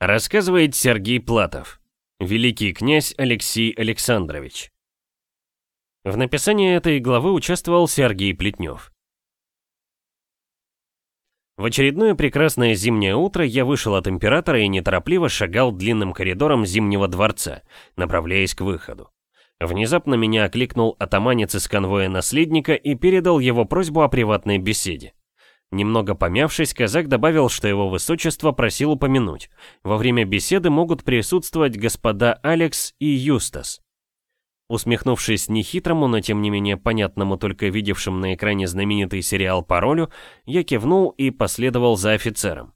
Рассказывает Сергей Платов. Великий князь Алексей Александрович. В написании этой главы участвовал Сергей Плетнев. В очередное прекрасное зимнее утро я вышел от императора и неторопливо шагал длинным коридором Зимнего дворца, направляясь к выходу. Внезапно меня окликнул атаманец из конвоя наследника и передал его просьбу о приватной беседе. Немного помявшись, казак добавил, что его высочество просил упомянуть. Во время беседы могут присутствовать господа Алекс и Юстас. Усмехнувшись нехитрому, но тем не менее понятному только видевшим на экране знаменитый сериал «Паролю», я кивнул и последовал за офицером.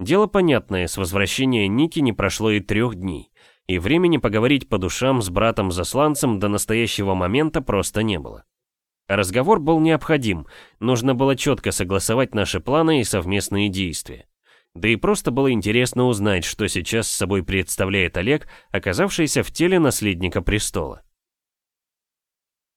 Дело понятное, с возвращения Ники не прошло и трех дней, и времени поговорить по душам с братом-засланцем до настоящего момента просто не было. Разговор был необходим, нужно было четко согласовать наши планы и совместные действия. Да и просто было интересно узнать, что сейчас с собой представляет Олег, оказавшийся в теле наследника престола.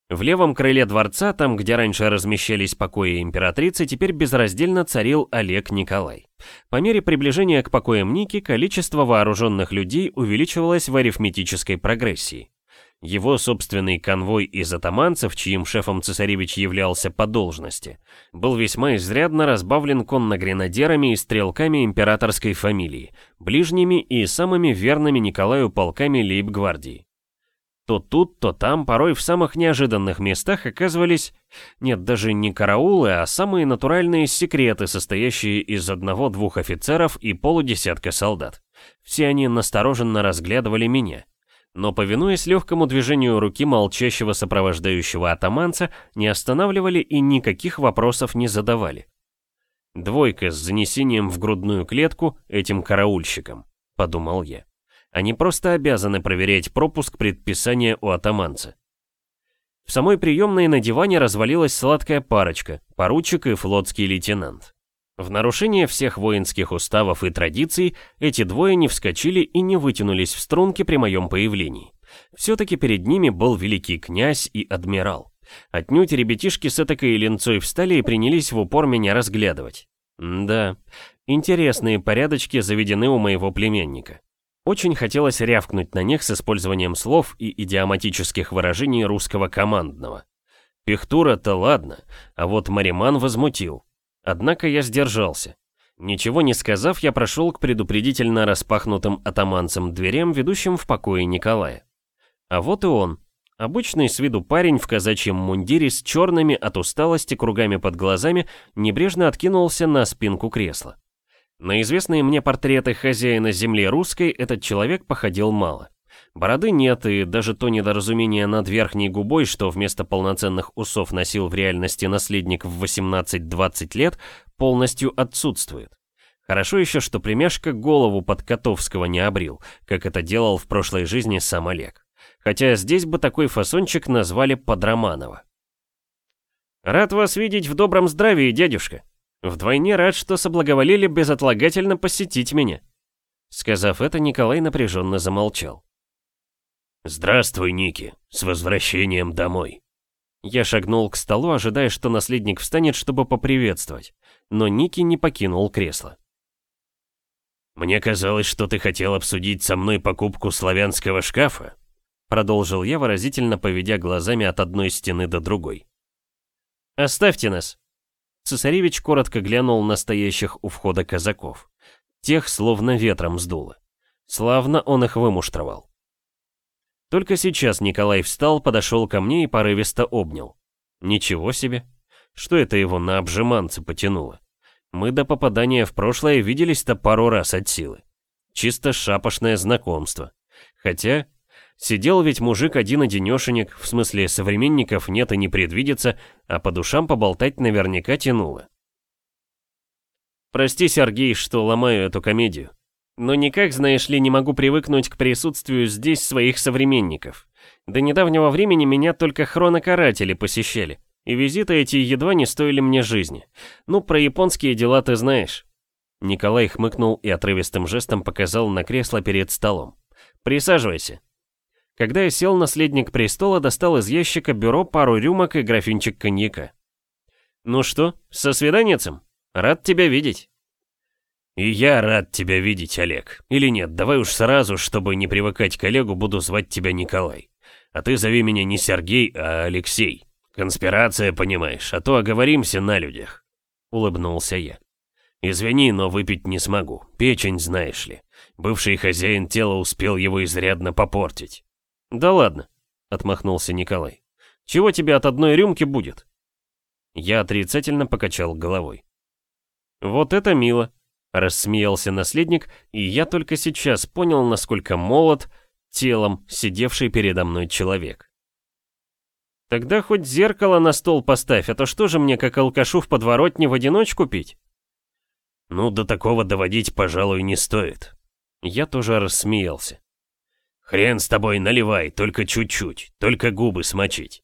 В левом крыле дворца, там, где раньше размещались покои императрицы, теперь безраздельно царил Олег Николай. По мере приближения к покоям Ники, количество вооруженных людей увеличивалось в арифметической прогрессии. Его собственный конвой из атаманцев, чьим шефом цесаревич являлся по должности, был весьма изрядно разбавлен конно-гренадерами и стрелками императорской фамилии, ближними и самыми верными Николаю полками лейб-гвардии. То тут, то там, порой в самых неожиданных местах оказывались, нет, даже не караулы, а самые натуральные секреты, состоящие из одного-двух офицеров и полудесятка солдат. Все они настороженно разглядывали меня но, повинуясь легкому движению руки молчащего сопровождающего атаманца, не останавливали и никаких вопросов не задавали. Двойка с занесением в грудную клетку этим караульщикам, подумал я. Они просто обязаны проверять пропуск предписания у атаманца. В самой приемной на диване развалилась сладкая парочка, поручик и флотский лейтенант. В нарушение всех воинских уставов и традиций эти двое не вскочили и не вытянулись в струнки при моем появлении. Все-таки перед ними был великий князь и адмирал. Отнюдь ребятишки с этакой ленцой встали и принялись в упор меня разглядывать. да, интересные порядочки заведены у моего племянника. Очень хотелось рявкнуть на них с использованием слов и идиоматических выражений русского командного. Пехтура-то ладно, а вот Мариман возмутил. Однако я сдержался. Ничего не сказав, я прошел к предупредительно распахнутым атаманцам дверям, ведущим в покое Николая. А вот и он. Обычный с виду парень в казачьем мундире с черными от усталости кругами под глазами небрежно откинулся на спинку кресла. На известные мне портреты хозяина земли русской этот человек походил мало. Бороды нет, и даже то недоразумение над верхней губой, что вместо полноценных усов носил в реальности наследник в 18-20 лет, полностью отсутствует. Хорошо еще, что племяшка голову под Котовского не обрил, как это делал в прошлой жизни сам Олег. Хотя здесь бы такой фасончик назвали Подроманова. «Рад вас видеть в добром здравии, дядюшка. Вдвойне рад, что соблаговолили безотлагательно посетить меня». Сказав это, Николай напряженно замолчал. «Здравствуй, Ники, с возвращением домой!» Я шагнул к столу, ожидая, что наследник встанет, чтобы поприветствовать, но Ники не покинул кресло. «Мне казалось, что ты хотел обсудить со мной покупку славянского шкафа», продолжил я, выразительно поведя глазами от одной стены до другой. «Оставьте нас!» Цесаревич коротко глянул на стоящих у входа казаков. Тех словно ветром сдуло. Славно он их вымуштровал. Только сейчас Николай встал, подошел ко мне и порывисто обнял. Ничего себе. Что это его на обжиманцы потянуло? Мы до попадания в прошлое виделись-то пару раз от силы. Чисто шапошное знакомство. Хотя, сидел ведь мужик один-одинешенек, в смысле современников нет и не предвидится, а по душам поболтать наверняка тянуло. Прости, Сергей, что ломаю эту комедию. Но никак, знаешь ли, не могу привыкнуть к присутствию здесь своих современников. До недавнего времени меня только хронокаратели посещали, и визиты эти едва не стоили мне жизни. Ну, про японские дела ты знаешь. Николай хмыкнул и отрывистым жестом показал на кресло перед столом. «Присаживайся». Когда я сел, наследник престола достал из ящика бюро пару рюмок и графинчик коньяка. «Ну что, со свиданицем? Рад тебя видеть». «И я рад тебя видеть, Олег. Или нет, давай уж сразу, чтобы не привыкать к Олегу, буду звать тебя Николай. А ты зови меня не Сергей, а Алексей. Конспирация, понимаешь, а то оговоримся на людях». Улыбнулся я. «Извини, но выпить не смогу. Печень, знаешь ли. Бывший хозяин тела успел его изрядно попортить». «Да ладно», — отмахнулся Николай. «Чего тебе от одной рюмки будет?» Я отрицательно покачал головой. «Вот это мило», Рассмеялся наследник, и я только сейчас понял, насколько молод телом сидевший передо мной человек. Тогда хоть зеркало на стол поставь, а то что же мне, как алкашу в подворотне, в одиночку пить? Ну, до такого доводить, пожалуй, не стоит. Я тоже рассмеялся. Хрен с тобой, наливай, только чуть-чуть, только губы смочить.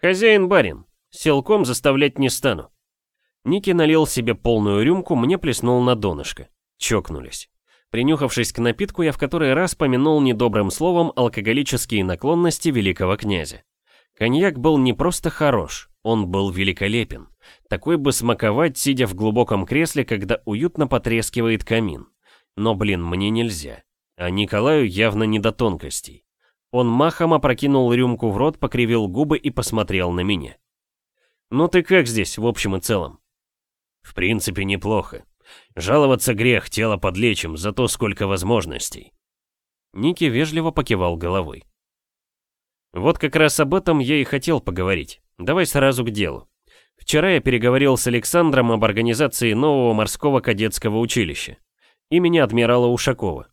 Хозяин-барин, силком заставлять не стану. Ники налил себе полную рюмку, мне плеснул на донышко. Чокнулись. Принюхавшись к напитку, я в который раз помянул недобрым словом алкоголические наклонности великого князя. Коньяк был не просто хорош, он был великолепен. Такой бы смаковать, сидя в глубоком кресле, когда уютно потрескивает камин. Но, блин, мне нельзя. А Николаю явно не до тонкостей. Он махом опрокинул рюмку в рот, покривил губы и посмотрел на меня. «Ну ты как здесь, в общем и целом?» В принципе, неплохо. Жаловаться грех, тело подлечим, зато сколько возможностей. Ники вежливо покивал головой. Вот как раз об этом я и хотел поговорить. Давай сразу к делу. Вчера я переговорил с Александром об организации нового морского кадетского училища. Имени адмирала Ушакова.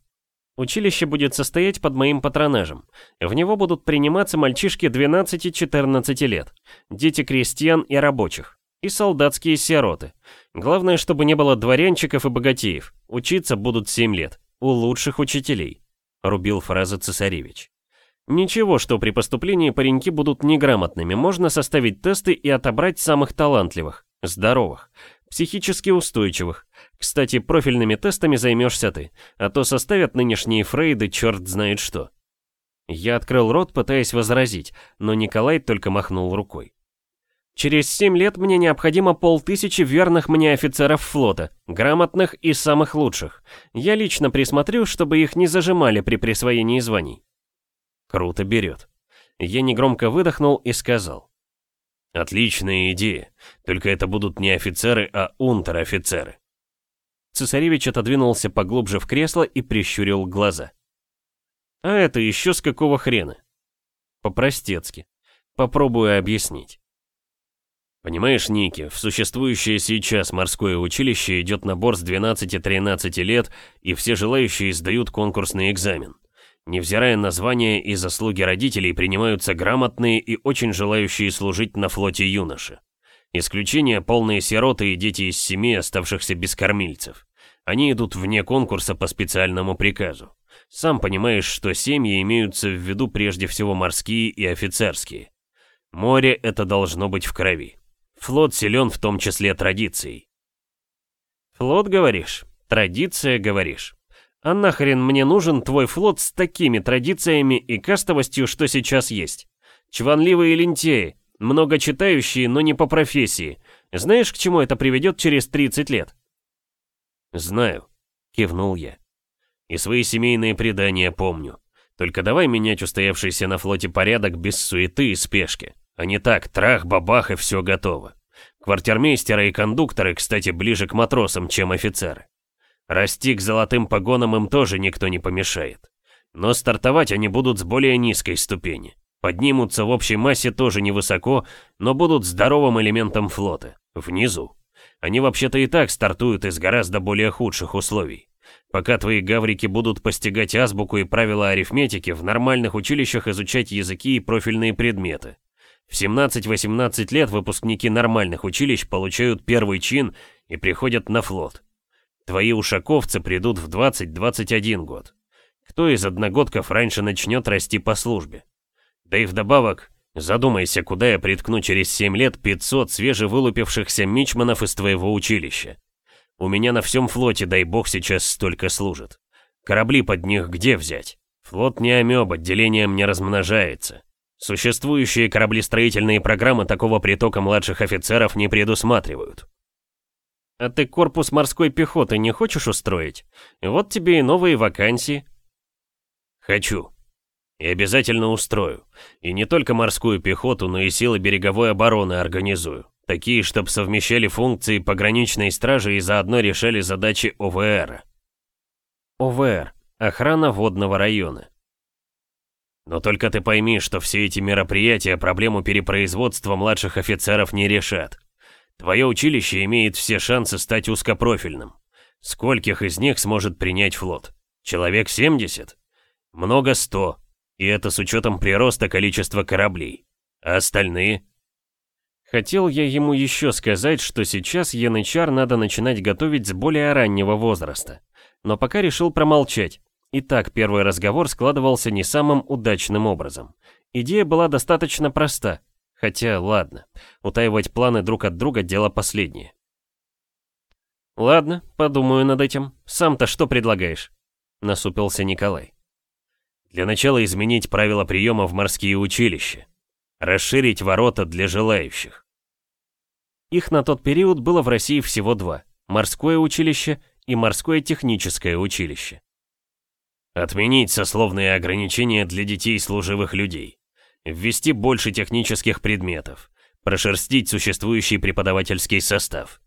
Училище будет состоять под моим патронажем. В него будут приниматься мальчишки 12-14 лет, дети крестьян и рабочих и солдатские сироты. Главное, чтобы не было дворянчиков и богатеев. Учиться будут 7 лет. У лучших учителей. Рубил фраза цесаревич. Ничего, что при поступлении пареньки будут неграмотными. Можно составить тесты и отобрать самых талантливых, здоровых, психически устойчивых. Кстати, профильными тестами займешься ты, а то составят нынешние Фрейды черт знает что. Я открыл рот, пытаясь возразить, но Николай только махнул рукой. Через семь лет мне необходимо полтысячи верных мне офицеров флота, грамотных и самых лучших. Я лично присмотрю, чтобы их не зажимали при присвоении званий. Круто берет. Я негромко выдохнул и сказал. Отличная идея, только это будут не офицеры, а унтер-офицеры. Цесаревич отодвинулся поглубже в кресло и прищурил глаза. А это еще с какого хрена? По-простецки. Попробую объяснить. Понимаешь, Ники, в существующее сейчас морское училище идет набор с 12-13 лет, и все желающие сдают конкурсный экзамен. Невзирая на звания и заслуги родителей, принимаются грамотные и очень желающие служить на флоте юноши. Исключение полные сироты и дети из семьи, оставшихся без кормильцев. Они идут вне конкурса по специальному приказу. Сам понимаешь, что семьи имеются в виду прежде всего морские и офицерские. Море это должно быть в крови. Флот силен в том числе традицией. Флот, говоришь? Традиция, говоришь? А нахрен мне нужен твой флот с такими традициями и кастовостью, что сейчас есть? Чванливые лентеи, много читающие, но не по профессии. Знаешь, к чему это приведет через 30 лет? Знаю, кивнул я. И свои семейные предания помню. Только давай менять устоявшийся на флоте порядок без суеты и спешки. А не так, трах-бабах и все готово. Квартирмейстеры и кондукторы, кстати, ближе к матросам, чем офицеры. Расти к золотым погонам им тоже никто не помешает. Но стартовать они будут с более низкой ступени. Поднимутся в общей массе тоже невысоко, но будут здоровым элементом флота, внизу. Они вообще-то и так стартуют из гораздо более худших условий. Пока твои гаврики будут постигать азбуку и правила арифметики, в нормальных училищах изучать языки и профильные предметы. В 17-18 лет выпускники нормальных училищ получают первый чин и приходят на флот. Твои ушаковцы придут в 20-21 год. Кто из одногодков раньше начнет расти по службе? Да и вдобавок, задумайся, куда я приткну через 7 лет 500 свежевылупившихся мичманов из твоего училища. У меня на всем флоте, дай бог, сейчас столько служит. Корабли под них где взять? Флот не амеба, делением не размножается. Существующие кораблестроительные программы такого притока младших офицеров не предусматривают. А ты корпус морской пехоты не хочешь устроить? Вот тебе и новые вакансии. Хочу. И обязательно устрою. И не только морскую пехоту, но и силы береговой обороны организую. Такие, чтобы совмещали функции пограничной стражи и заодно решали задачи ОВР. ОВР. Охрана водного района. Но только ты пойми, что все эти мероприятия проблему перепроизводства младших офицеров не решат. Твое училище имеет все шансы стать узкопрофильным. Скольких из них сможет принять флот? Человек 70? Много 100. И это с учетом прироста количества кораблей. А остальные? Хотел я ему еще сказать, что сейчас янычар надо начинать готовить с более раннего возраста. Но пока решил промолчать. Итак, первый разговор складывался не самым удачным образом. Идея была достаточно проста. Хотя, ладно, утаивать планы друг от друга – дело последнее. «Ладно, подумаю над этим. Сам-то что предлагаешь?» – насупился Николай. «Для начала изменить правила приема в морские училища. Расширить ворота для желающих». Их на тот период было в России всего два – морское училище и морское техническое училище. Отменить сословные ограничения для детей служивых людей ввести больше технических предметов, прошерстить существующий преподавательский состав.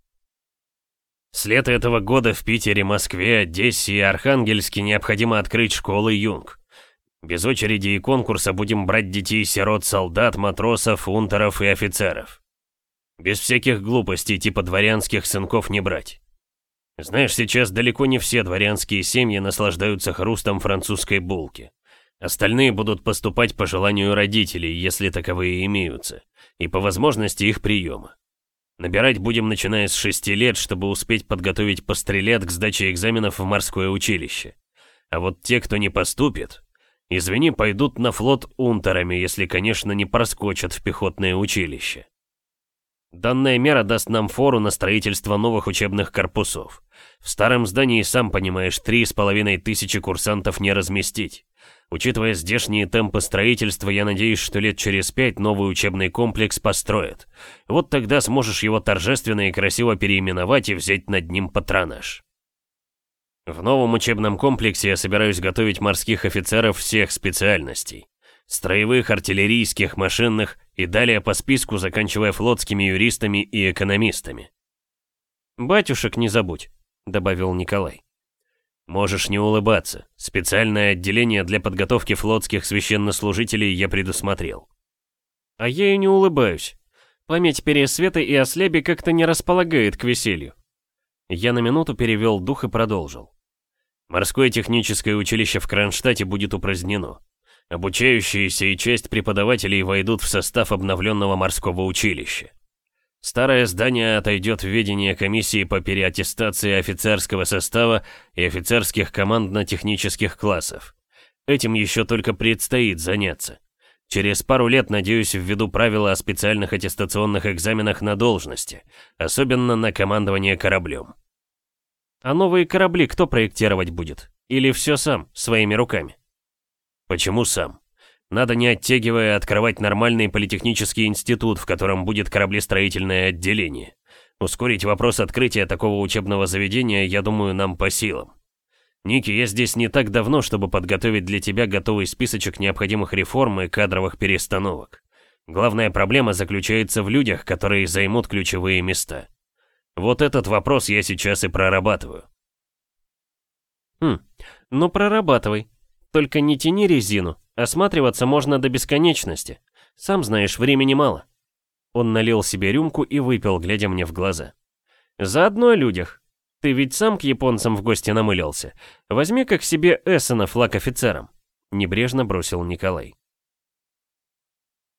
С лета этого года в Питере, Москве, Одессе и Архангельске необходимо открыть школы Юнг. Без очереди и конкурса будем брать детей-сирот, солдат, матросов, унтеров и офицеров. Без всяких глупостей типа дворянских сынков не брать. Знаешь, сейчас далеко не все дворянские семьи наслаждаются хрустом французской булки. Остальные будут поступать по желанию родителей, если таковые имеются, и по возможности их приема. Набирать будем начиная с 6 лет, чтобы успеть подготовить пострелят к сдаче экзаменов в морское училище. А вот те, кто не поступит, извини, пойдут на флот унтерами, если, конечно, не проскочат в пехотное училище. Данная мера даст нам фору на строительство новых учебных корпусов. В старом здании, сам понимаешь, три с половиной тысячи курсантов не разместить. Учитывая здешние темпы строительства, я надеюсь, что лет через пять новый учебный комплекс построят. Вот тогда сможешь его торжественно и красиво переименовать и взять над ним патронаж. В новом учебном комплексе я собираюсь готовить морских офицеров всех специальностей. Строевых, артиллерийских, машинных и далее по списку, заканчивая флотскими юристами и экономистами. «Батюшек не забудь», — добавил Николай. Можешь не улыбаться. Специальное отделение для подготовки флотских священнослужителей я предусмотрел. А я и не улыбаюсь. Память Пересвета и Ослеби как-то не располагает к веселью. Я на минуту перевел дух и продолжил. Морское техническое училище в Кронштадте будет упразднено. Обучающиеся и часть преподавателей войдут в состав обновленного морского училища. Старое здание отойдет в ведение комиссии по переаттестации офицерского состава и офицерских командно-технических классов. Этим еще только предстоит заняться. Через пару лет, надеюсь, введу правила о специальных аттестационных экзаменах на должности, особенно на командование кораблем. А новые корабли кто проектировать будет? Или все сам, своими руками? Почему сам? Надо не оттягивая открывать нормальный политехнический институт, в котором будет кораблестроительное отделение. Ускорить вопрос открытия такого учебного заведения, я думаю, нам по силам. Ники, я здесь не так давно, чтобы подготовить для тебя готовый списочек необходимых реформ и кадровых перестановок. Главная проблема заключается в людях, которые займут ключевые места. Вот этот вопрос я сейчас и прорабатываю. Хм, ну прорабатывай. Только не тяни резину, осматриваться можно до бесконечности. Сам знаешь, времени мало. Он налил себе рюмку и выпил, глядя мне в глаза. Заодно о людях. Ты ведь сам к японцам в гости намылился. Возьми как себе Эссена флаг офицером. Небрежно бросил Николай.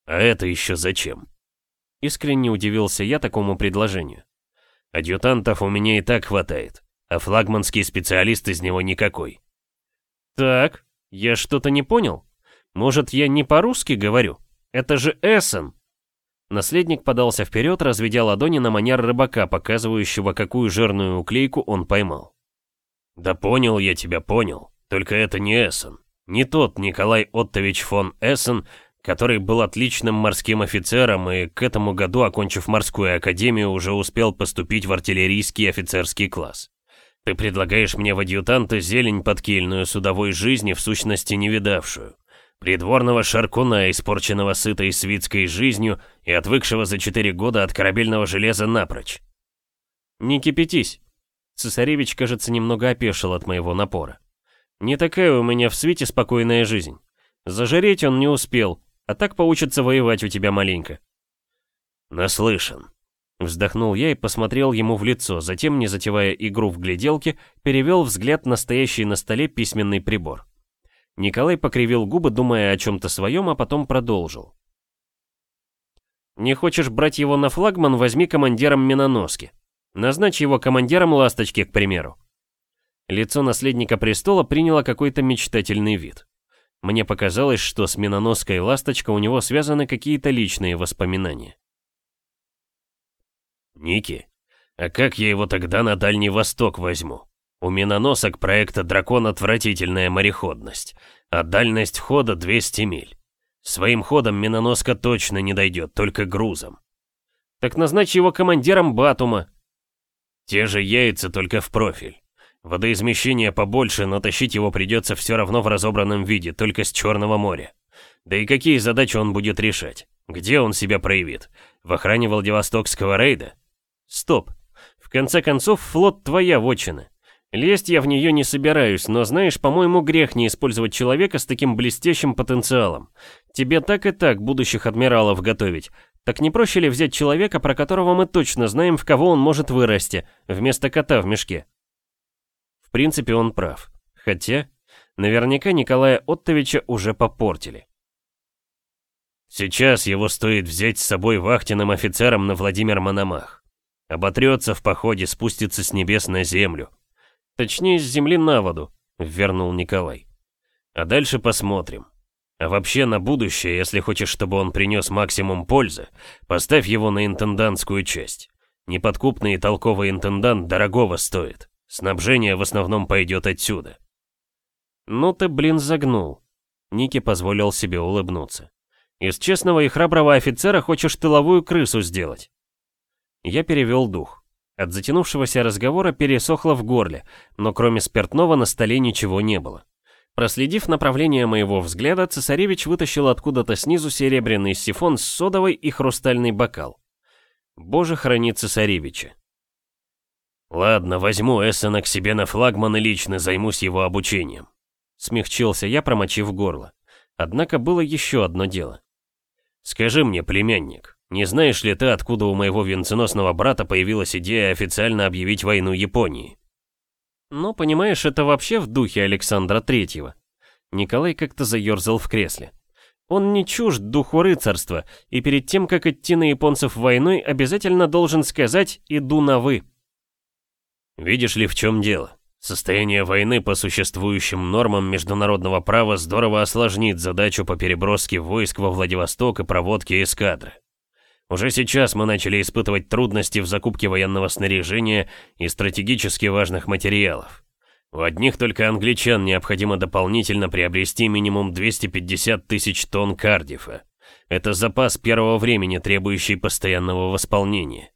А это еще зачем? Искренне удивился я такому предложению. Адъютантов у меня и так хватает, а флагманский специалист из него никакой. Так, я что-то не понял? Может, я не по-русски говорю? Это же Эссен!» Наследник подался вперед, разведя ладони на манер рыбака, показывающего, какую жирную уклейку он поймал. «Да понял я тебя, понял. Только это не Эссен. Не тот Николай Оттович фон Эссен, который был отличным морским офицером и к этому году, окончив морскую академию, уже успел поступить в артиллерийский офицерский класс. Ты предлагаешь мне в адъютанты зелень подкильную судовой жизни, в сущности не видавшую. Придворного шаркуна, испорченного сытой свитской жизнью и отвыкшего за четыре года от корабельного железа напрочь. Не кипятись. Цесаревич, кажется, немного опешил от моего напора. Не такая у меня в свете спокойная жизнь. Зажареть он не успел, а так поучится воевать у тебя маленько. Наслышан. Вздохнул я и посмотрел ему в лицо, затем, не затевая игру в гляделки, перевел взгляд на стоящий на столе письменный прибор. Николай покривил губы, думая о чем-то своем, а потом продолжил. «Не хочешь брать его на флагман, возьми командиром миноноски. Назначь его командиром ласточки, к примеру». Лицо наследника престола приняло какой-то мечтательный вид. Мне показалось, что с миноноской ласточка у него связаны какие-то личные воспоминания. «Ники, а как я его тогда на Дальний Восток возьму? У миноносок проекта «Дракон» отвратительная мореходность, а дальность хода 200 миль. Своим ходом миноноска точно не дойдет, только грузом. Так назначь его командиром Батума. Те же яйца, только в профиль. Водоизмещение побольше, но тащить его придется все равно в разобранном виде, только с Черного моря. Да и какие задачи он будет решать? Где он себя проявит? В охране Владивостокского рейда? Стоп. В конце концов, флот твоя вотчина. Лезть я в нее не собираюсь, но знаешь, по-моему, грех не использовать человека с таким блестящим потенциалом. Тебе так и так будущих адмиралов готовить. Так не проще ли взять человека, про которого мы точно знаем, в кого он может вырасти, вместо кота в мешке? В принципе, он прав. Хотя, наверняка Николая Оттовича уже попортили. Сейчас его стоит взять с собой вахтенным офицером на Владимир Мономах. Оботрется в походе, спустится с небес на землю. Точнее, с земли на воду, вернул Николай. А дальше посмотрим. А вообще на будущее, если хочешь, чтобы он принес максимум пользы, поставь его на интендантскую часть. Неподкупный и толковый интендант дорогого стоит. Снабжение в основном пойдет отсюда. Ну ты, блин, загнул. Ники позволил себе улыбнуться. Из честного и храброго офицера хочешь тыловую крысу сделать. Я перевел дух. От затянувшегося разговора пересохло в горле, но кроме спиртного на столе ничего не было. Проследив направление моего взгляда, цесаревич вытащил откуда-то снизу серебряный сифон с содовой и хрустальный бокал. Боже, храни цесаревича. «Ладно, возьму Эссена к себе на флагман и лично займусь его обучением». Смягчился я, промочив горло. Однако было еще одно дело. «Скажи мне, племянник, не знаешь ли ты, откуда у моего венценосного брата появилась идея официально объявить войну Японии?» «Ну, понимаешь, это вообще в духе Александра Третьего». Николай как-то заерзал в кресле. Он не чужд духу рыцарства, и перед тем, как идти на японцев войной, обязательно должен сказать «иду на вы». Видишь ли, в чем дело? Состояние войны по существующим нормам международного права здорово осложнит задачу по переброске войск во Владивосток и проводке эскадры. Уже сейчас мы начали испытывать трудности в закупке военного снаряжения и стратегически важных материалов. У одних только англичан необходимо дополнительно приобрести минимум 250 тысяч тонн кардифа. Это запас первого времени, требующий постоянного восполнения.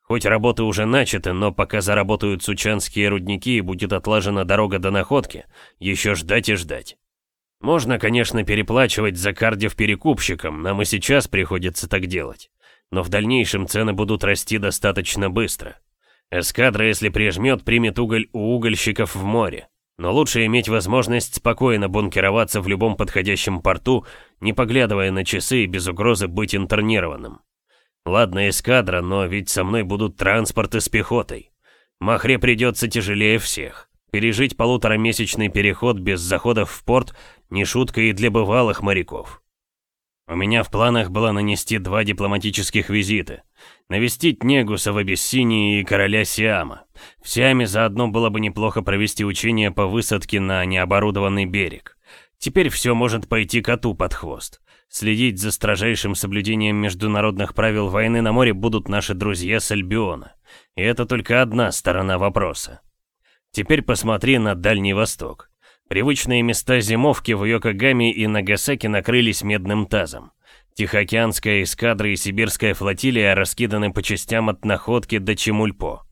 Хоть работы уже начаты, но пока заработают сучанские рудники и будет отлажена дорога до находки, еще ждать и ждать. Можно, конечно, переплачивать за кардив перекупщикам, нам и сейчас приходится так делать. Но в дальнейшем цены будут расти достаточно быстро. Эскадра, если прижмет, примет уголь у угольщиков в море. Но лучше иметь возможность спокойно бункероваться в любом подходящем порту, не поглядывая на часы и без угрозы быть интернированным. Ладно, эскадра, но ведь со мной будут транспорты с пехотой. Махре придется тяжелее всех. Пережить полуторамесячный переход без заходов в порт не шутка и для бывалых моряков. У меня в планах было нанести два дипломатических визита. Навестить Негуса в Абиссинии и короля Сиама. В Сиаме заодно было бы неплохо провести учения по высадке на необорудованный берег. Теперь все может пойти коту под хвост. Следить за строжайшим соблюдением международных правил войны на море будут наши друзья с Альбиона. И это только одна сторона вопроса. Теперь посмотри на Дальний Восток. Привычные места зимовки в Йокогаме и Нагасаки накрылись медным тазом. Тихоокеанская эскадра и сибирская флотилия раскиданы по частям от Находки до Чемульпо.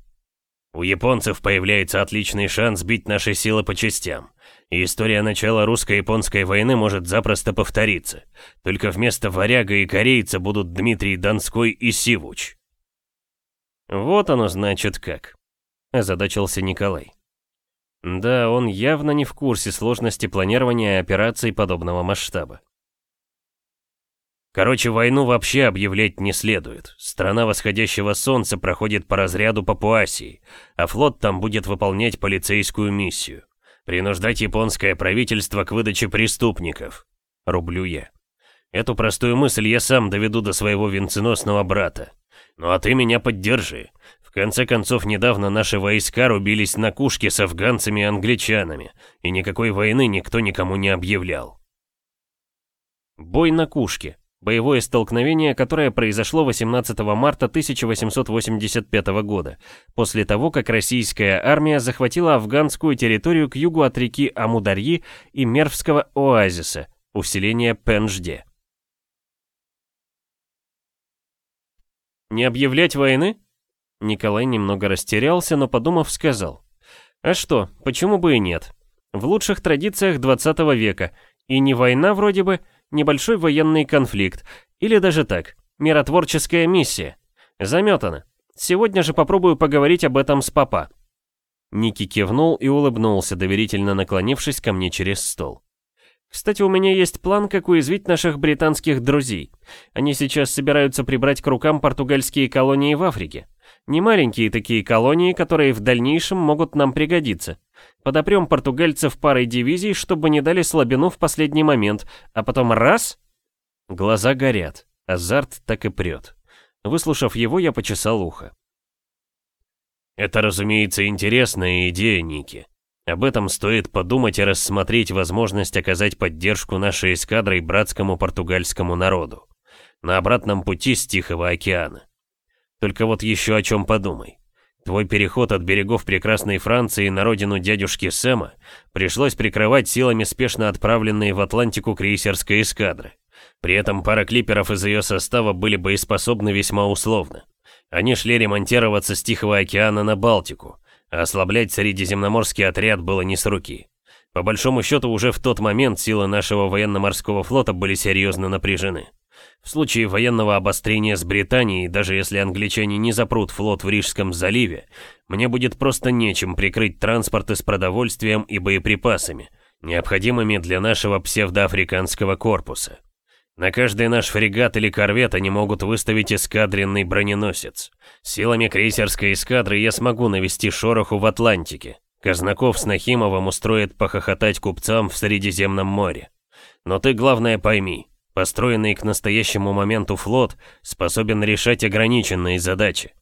У японцев появляется отличный шанс бить наши силы по частям. И история начала русско-японской войны может запросто повториться. Только вместо варяга и корейца будут Дмитрий Донской и Сивуч. Вот оно значит как, озадачился Николай. Да, он явно не в курсе сложности планирования операций подобного масштаба. Короче, войну вообще объявлять не следует. Страна восходящего солнца проходит по разряду Папуасии, а флот там будет выполнять полицейскую миссию. Принуждать японское правительство к выдаче преступников. Рублю я. Эту простую мысль я сам доведу до своего венценосного брата. Ну а ты меня поддержи. Конце концов, недавно наши войска рубились на кушке с афганцами и англичанами, и никакой войны никто никому не объявлял. Бой на кушке. Боевое столкновение, которое произошло 18 марта 1885 года, после того, как российская армия захватила афганскую территорию к югу от реки Амударьи и Мервского оазиса, у селения Пенжде. «Не объявлять войны?» Николай немного растерялся, но подумав, сказал. «А что, почему бы и нет? В лучших традициях 20 века, и не война вроде бы, небольшой военный конфликт, или даже так, миротворческая миссия. Заметано. Сегодня же попробую поговорить об этом с папа. Ники кивнул и улыбнулся, доверительно наклонившись ко мне через стол. Кстати, у меня есть план, как уязвить наших британских друзей. Они сейчас собираются прибрать к рукам португальские колонии в Африке. Не маленькие такие колонии, которые в дальнейшем могут нам пригодиться. Подопрем португальцев парой дивизий, чтобы не дали слабину в последний момент, а потом раз... Глаза горят, азарт так и прет. Выслушав его, я почесал ухо. Это, разумеется, интересная идея, Ники. Об этом стоит подумать и рассмотреть возможность оказать поддержку нашей эскадрой братскому португальскому народу. На обратном пути с Тихого океана. Только вот еще о чем подумай. Твой переход от берегов прекрасной Франции на родину дядюшки Сэма пришлось прикрывать силами спешно отправленной в Атлантику крейсерской эскадры. При этом пара клиперов из ее состава были боеспособны весьма условно. Они шли ремонтироваться с Тихого океана на Балтику, а ослаблять Средиземноморский отряд было не с руки. По большому счету, уже в тот момент силы нашего военно-морского флота были серьезно напряжены. В случае военного обострения с Британией, даже если англичане не запрут флот в Рижском заливе, мне будет просто нечем прикрыть транспорты с продовольствием и боеприпасами, необходимыми для нашего псевдоафриканского корпуса. На каждый наш фрегат или корвет они могут выставить эскадренный броненосец. Силами крейсерской эскадры я смогу навести шороху в Атлантике. Казнаков с Нахимовым устроит похохотать купцам в Средиземном море. Но ты главное пойми, Построенный к настоящему моменту флот способен решать ограниченные задачи.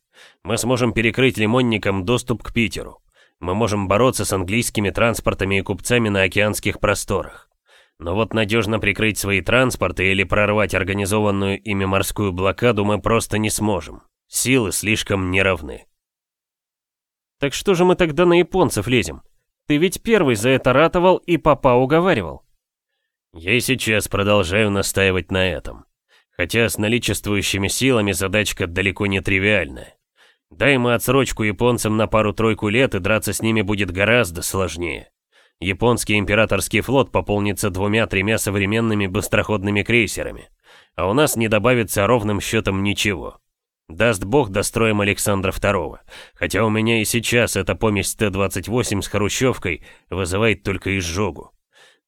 Мы сможем перекрыть лимонникам доступ к Питеру. Мы можем бороться с английскими транспортами и купцами на океанских просторах. Но вот надежно прикрыть свои транспорты или прорвать организованную ими морскую блокаду мы просто не сможем. Силы слишком неравны. Так что же мы тогда на японцев лезем? Ты ведь первый за это ратовал и папа уговаривал. Я и сейчас продолжаю настаивать на этом. Хотя с наличествующими силами задачка далеко не тривиальная. Дай мы отсрочку японцам на пару-тройку лет, и драться с ними будет гораздо сложнее. Японский императорский флот пополнится двумя-тремя современными быстроходными крейсерами, а у нас не добавится ровным счетом ничего. Даст бог, достроим Александра II, хотя у меня и сейчас эта помесь Т-28 с Хрущевкой вызывает только изжогу.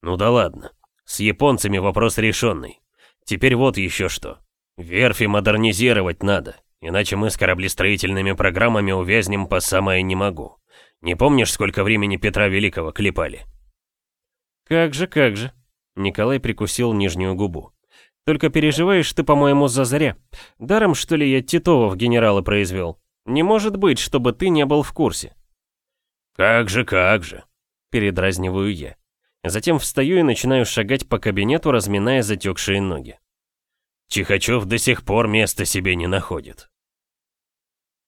Ну да ладно. С японцами вопрос решенный. Теперь вот еще что. Верфи модернизировать надо, иначе мы с кораблестроительными программами увязнем по самое не могу. Не помнишь, сколько времени Петра Великого клепали? Как же, как же. Николай прикусил нижнюю губу. Только переживаешь ты, по-моему, за зря. Даром, что ли, я Титова в генералы произвел? Не может быть, чтобы ты не был в курсе. Как же, как же. Передразниваю я. Затем встаю и начинаю шагать по кабинету, разминая затекшие ноги. Чихачев до сих пор места себе не находит.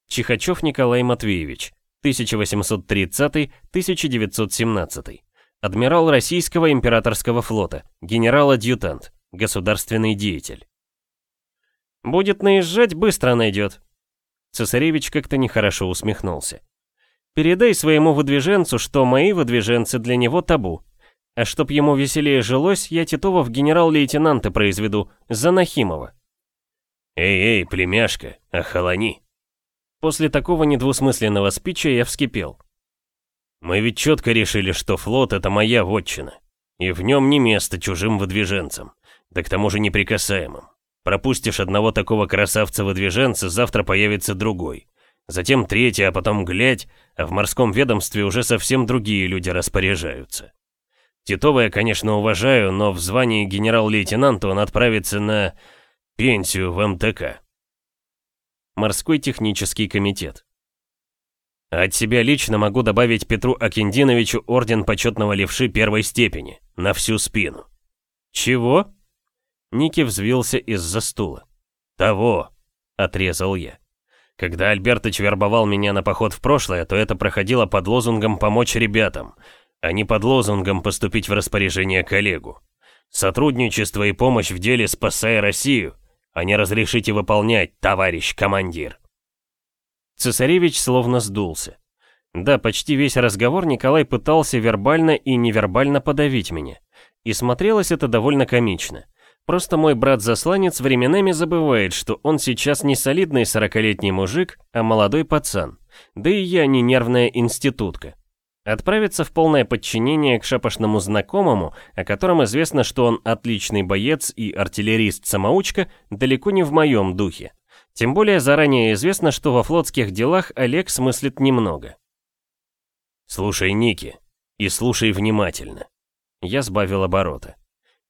Чихачев Николай Матвеевич, 1830-1917. Адмирал Российского императорского флота, генерал-адъютант, государственный деятель. Будет наезжать, быстро найдет. Цесаревич как-то нехорошо усмехнулся. Передай своему выдвиженцу, что мои выдвиженцы для него табу. А чтоб ему веселее жилось, я Титова в генерал-лейтенанты произведу, за Нахимова. Эй-эй, племяшка, охолони. После такого недвусмысленного спича я вскипел. Мы ведь четко решили, что флот — это моя вотчина. И в нем не место чужим выдвиженцам, да к тому же неприкасаемым. Пропустишь одного такого красавца-выдвиженца, завтра появится другой. Затем третий, а потом глядь, а в морском ведомстве уже совсем другие люди распоряжаются. Титова я, конечно, уважаю, но в звании генерал-лейтенанта он отправится на пенсию в МТК. Морской технический комитет. от себя лично могу добавить Петру Акиндиновичу орден почетного левши первой степени, на всю спину. Чего? Ники взвился из-за стула. Того, отрезал я. Когда Альбертыч вербовал меня на поход в прошлое, то это проходило под лозунгом «помочь ребятам», а не под лозунгом «поступить в распоряжение коллегу». Сотрудничество и помощь в деле «Спасая Россию», а не разрешите выполнять, товарищ командир. Цесаревич словно сдулся. Да, почти весь разговор Николай пытался вербально и невербально подавить меня. И смотрелось это довольно комично. Просто мой брат-засланец временами забывает, что он сейчас не солидный сорокалетний мужик, а молодой пацан. Да и я не нервная институтка. Отправиться в полное подчинение к шапошному знакомому, о котором известно, что он отличный боец и артиллерист-самоучка, далеко не в моем духе. Тем более заранее известно, что во флотских делах Олег смыслит немного. «Слушай, Ники, и слушай внимательно». Я сбавил обороты.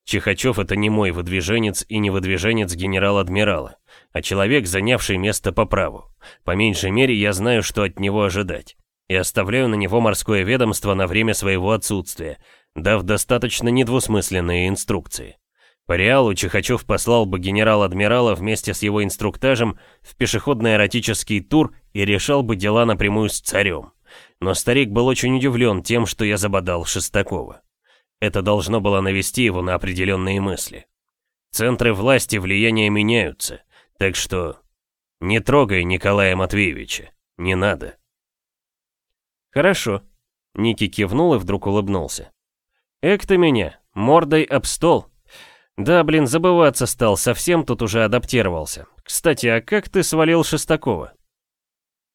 Чихачев это не мой выдвиженец и не выдвиженец генерал-адмирала, а человек, занявший место по праву. По меньшей мере, я знаю, что от него ожидать. И оставляю на него морское ведомство на время своего отсутствия, дав достаточно недвусмысленные инструкции. По реалу Чихачев послал бы генерал-адмирала вместе с его инструктажем в пешеходный эротический тур и решал бы дела напрямую с царем. Но старик был очень удивлен тем, что я забодал Шестакова. Это должно было навести его на определенные мысли. Центры власти влияния меняются, так что не трогай Николая Матвеевича, не надо. Хорошо. Ники кивнул и вдруг улыбнулся. Эк ты меня, мордой об стол. Да, блин, забываться стал, совсем тут уже адаптировался. Кстати, а как ты свалил Шестакова?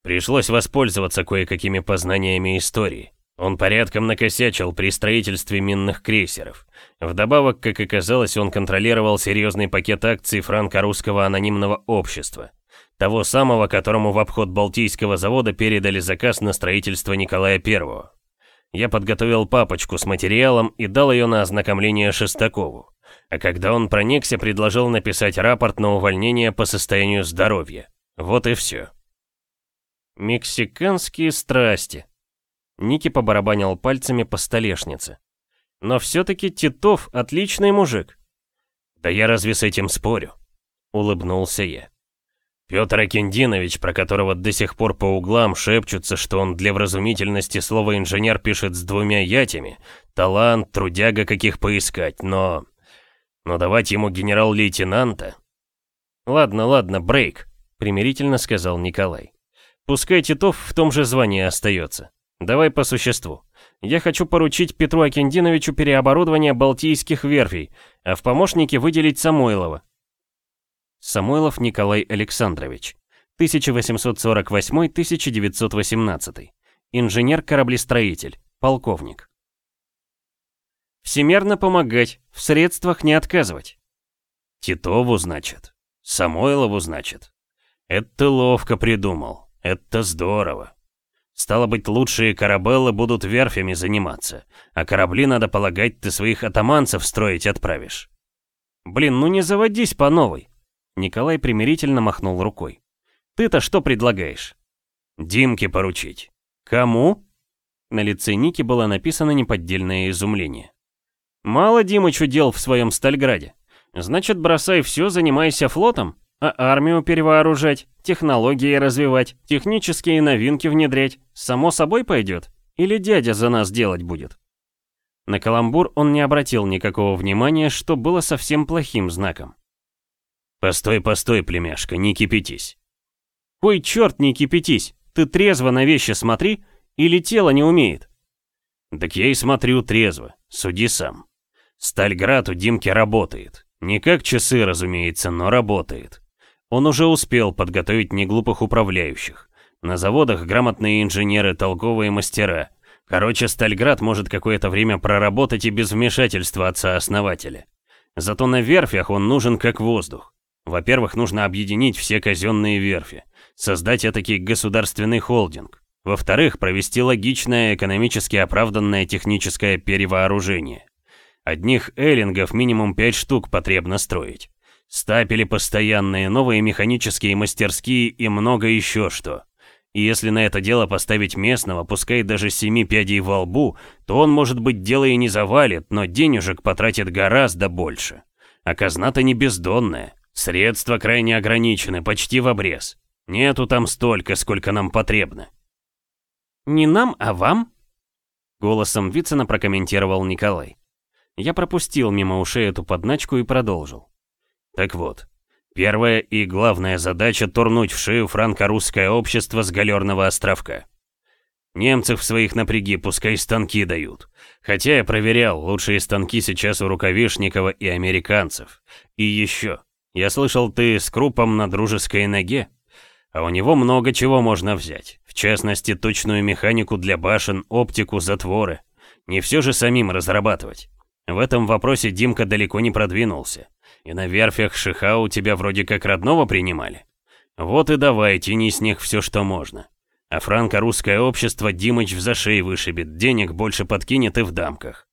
Пришлось воспользоваться кое-какими познаниями истории. Он порядком накосячил при строительстве минных крейсеров. Вдобавок, как оказалось, он контролировал серьезный пакет акций франко-русского анонимного общества. Того самого, которому в обход Балтийского завода передали заказ на строительство Николая I. Я подготовил папочку с материалом и дал ее на ознакомление Шестакову. А когда он проникся, предложил написать рапорт на увольнение по состоянию здоровья. Вот и все. Мексиканские страсти. Ники побарабанил пальцами по столешнице. Но все-таки Титов отличный мужик. Да я разве с этим спорю? Улыбнулся я. Петр Акиндинович, про которого до сих пор по углам шепчутся, что он для вразумительности слово «инженер» пишет с двумя ятями, талант, трудяга каких поискать, но... Но давать ему генерал-лейтенанта... Ладно, ладно, брейк, примирительно сказал Николай. Пускай Титов в том же звании остается. Давай по существу. Я хочу поручить Петру Акиндиновичу переоборудование Балтийских верфей, а в помощники выделить Самойлова. Самойлов Николай Александрович, 1848-1918. Инженер-кораблестроитель, полковник. Всемерно помогать, в средствах не отказывать. Титову, значит. Самойлову, значит. Это ловко придумал. Это здорово. Стало быть, лучшие корабеллы будут верфями заниматься, а корабли, надо полагать, ты своих атаманцев строить отправишь. Блин, ну не заводись по новой. Николай примирительно махнул рукой. Ты-то что предлагаешь? Димке поручить. Кому? На лице Ники было написано неподдельное изумление. Мало Димычу дел в своем Стальграде. Значит, бросай все, занимайся флотом? А армию перевооружать, технологии развивать, технические новинки внедрять, само собой пойдет? Или дядя за нас делать будет? На каламбур он не обратил никакого внимания, что было совсем плохим знаком. «Постой, постой, племяшка, не кипятись». «Ой, черт, не кипятись! Ты трезво на вещи смотри, или тело не умеет?» «Так я и смотрю трезво, суди сам. Стальград у Димки работает. Не как часы, разумеется, но работает. Он уже успел подготовить неглупых управляющих. На заводах грамотные инженеры, толковые мастера. Короче, Стальград может какое-то время проработать и без вмешательства отца-основателя. Зато на верфях он нужен как воздух. Во-первых, нужно объединить все казенные верфи, создать этакий государственный холдинг. Во-вторых, провести логичное, экономически оправданное техническое перевооружение. Одних эллингов минимум 5 штук потребно строить. Стапели постоянные, новые механические мастерские и много еще что. И если на это дело поставить местного, пускай даже семи пядей во лбу, то он, может быть, дело и не завалит, но денежек потратит гораздо больше. А казна-то не бездонная. Средства крайне ограничены, почти в обрез. Нету там столько, сколько нам потребно. «Не нам, а вам?» Голосом Вицина прокомментировал Николай. Я пропустил мимо ушей эту подначку и продолжил. Так вот, первая и главная задача — турнуть в шею франко-русское общество с галерного островка. Немцев своих напряги, пускай станки дают. Хотя я проверял, лучшие станки сейчас у Рукавишникова и американцев. И еще, я слышал, ты с крупом на дружеской ноге? А у него много чего можно взять. В частности, точную механику для башен, оптику, затворы. Не все же самим разрабатывать. В этом вопросе Димка далеко не продвинулся. И на верфях Шихау тебя вроде как родного принимали. Вот и давай, тяни с них все, что можно. А франко-русское общество Димыч в зашей вышибет, денег больше подкинет и в дамках.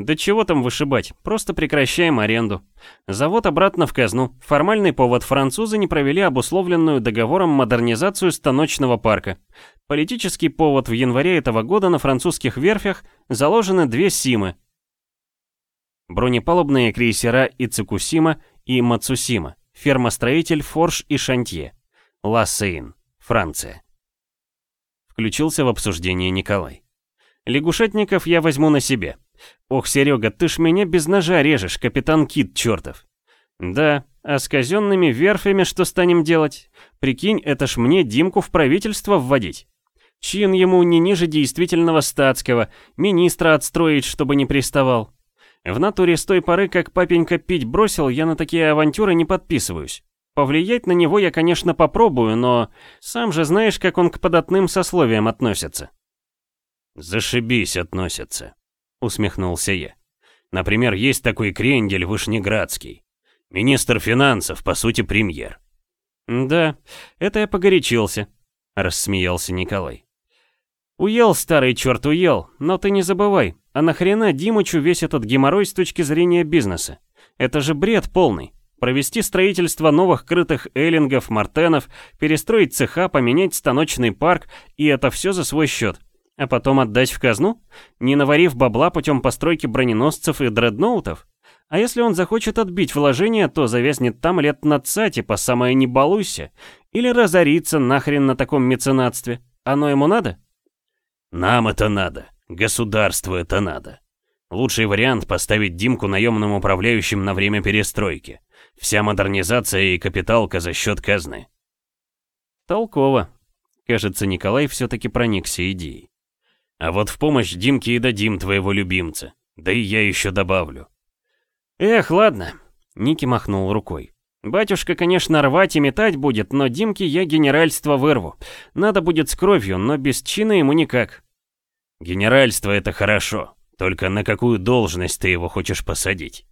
Да чего там вышибать, просто прекращаем аренду. Завод обратно в казну. Формальный повод французы не провели обусловленную договором модернизацию станочного парка. Политический повод в январе этого года на французских верфях заложены две СИМы, Бронепалубные крейсера Ицукусима и Мацусима, фермостроитель Форш и Шантье, Лассейн, Франция. Включился в обсуждение Николай. Лягушатников я возьму на себе. Ох, Серега, ты ж меня без ножа режешь, капитан Кит чертов. Да, а с казенными верфями что станем делать? Прикинь, это ж мне Димку в правительство вводить. Чин ему не ниже действительного статского, министра отстроить, чтобы не приставал. В натуре с той поры, как папенька пить бросил, я на такие авантюры не подписываюсь. Повлиять на него я, конечно, попробую, но сам же знаешь, как он к податным сословиям относится. «Зашибись относится», — усмехнулся я. «Например, есть такой крендель Вышнеградский. Министр финансов, по сути, премьер». «Да, это я погорячился», — рассмеялся Николай. «Уел, старый черт, уел, но ты не забывай, а нахрена Димычу весь этот геморрой с точки зрения бизнеса? Это же бред полный. Провести строительство новых крытых эллингов, мартенов, перестроить цеха, поменять станочный парк, и это все за свой счет. А потом отдать в казну? Не наварив бабла путем постройки броненосцев и дредноутов? А если он захочет отбить вложения, то завязнет там лет на цате по самое не балуйся. Или разорится нахрен на таком меценатстве. Оно ему надо? Нам это надо. Государству это надо. Лучший вариант поставить Димку наемным управляющим на время перестройки. Вся модернизация и капиталка за счет казны. Толково. Кажется, Николай все-таки проникся идеей. А вот в помощь Димке и дадим твоего любимца. Да и я еще добавлю. Эх, ладно. Ники махнул рукой. Батюшка, конечно, рвать и метать будет, но Димке я генеральство вырву. Надо будет с кровью, но без чина ему никак. Генеральство это хорошо, только на какую должность ты его хочешь посадить?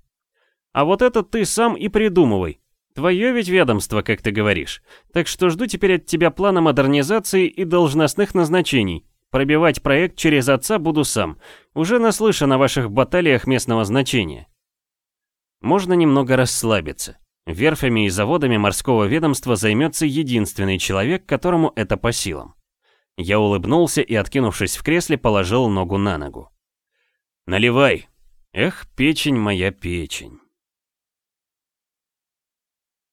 А вот это ты сам и придумывай. Твое ведь ведомство, как ты говоришь. Так что жду теперь от тебя плана модернизации и должностных назначений. Пробивать проект через отца буду сам. Уже наслышан о ваших баталиях местного значения. Можно немного расслабиться. Верфями и заводами морского ведомства займется единственный человек, которому это по силам. Я улыбнулся и, откинувшись в кресле, положил ногу на ногу. «Наливай!» Эх, печень моя печень.